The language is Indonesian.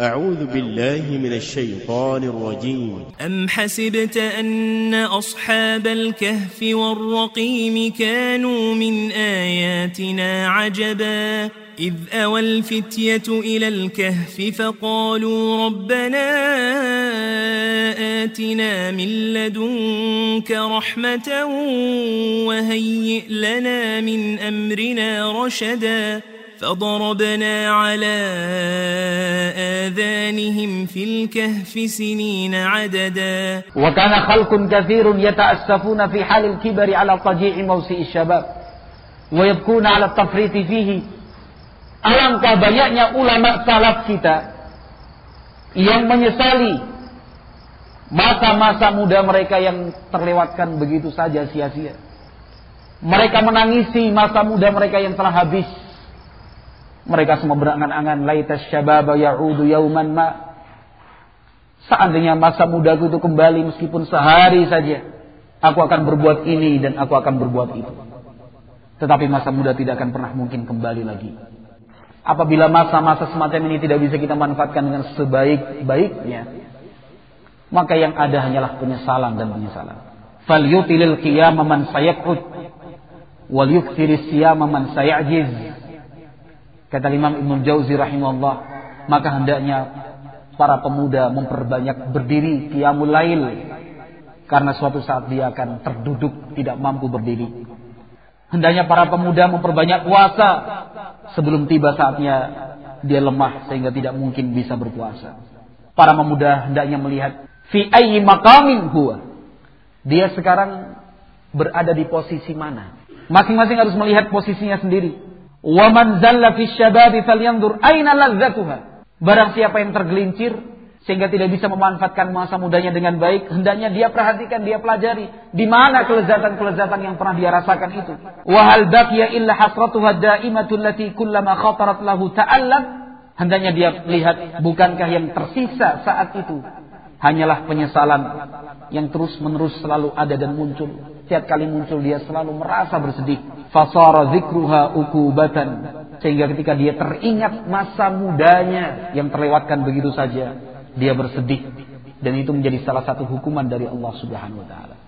أعوذ بالله من الشيطان الرجيم. أم حسبت أن أصحاب الكهف والرقيم كانوا من آياتنا عجبا؟ إذ أوى الفتية إلى الكهف فقالوا ربنا آتنا من لدنك رحمة وهيئ لنا من أمرنا رشدا. فضربنا على آذانهم في الكهف سنين عددا وكان خلق كثير يتأسفون في حال الكبر على طجيع موسئ الشباب ويبكون على التفريط فيه Alangkah banyaknya ulama salaf kita yang menyesali masa-masa muda mereka yang terlewatkan begitu saja sia-sia. Mereka menangisi masa muda mereka yang telah habis. Mereka semua berangan-angan laitas syababa ya'udu yauman ma. Seandainya masa mudaku itu kembali meskipun sehari saja, aku akan berbuat ini dan aku akan berbuat itu. Tetapi masa muda tidak akan pernah mungkin kembali lagi. Apabila masa-masa semacam ini tidak bisa kita manfaatkan dengan sebaik-baiknya, maka yang ada hanyalah penyesalan dan penyesalan. Falyutilil qiyama man wal yukthiris sayajiz. Kata Imam Ibnu Jauzi rahimahullah, maka hendaknya para pemuda memperbanyak berdiri qiyamul lail karena suatu saat dia akan terduduk tidak mampu berdiri. Hendaknya para pemuda memperbanyak puasa sebelum tiba saatnya dia lemah sehingga tidak mungkin bisa berpuasa. Para pemuda hendaknya melihat fi ayyi maqamin huwa. Dia sekarang berada di posisi mana? Masing-masing harus melihat posisinya sendiri. Wa man zalla fi syababi falyanzur aina ladzatuha. Barang siapa yang tergelincir sehingga tidak bisa memanfaatkan masa mudanya dengan baik, hendaknya dia perhatikan, dia pelajari di mana kelezatan-kelezatan yang pernah dia rasakan itu. Wa hal baqiya illa hasratuha daimatul lati kullama khatarat lahu ta'allam. Hendaknya dia lihat bukankah yang tersisa saat itu hanyalah penyesalan yang terus-menerus selalu ada dan muncul. Setiap kali muncul dia selalu merasa bersedih. Fasara zikruha ukubatan. Sehingga ketika dia teringat masa mudanya yang terlewatkan begitu saja, dia bersedih dan itu menjadi salah satu hukuman dari Allah Subhanahu wa taala.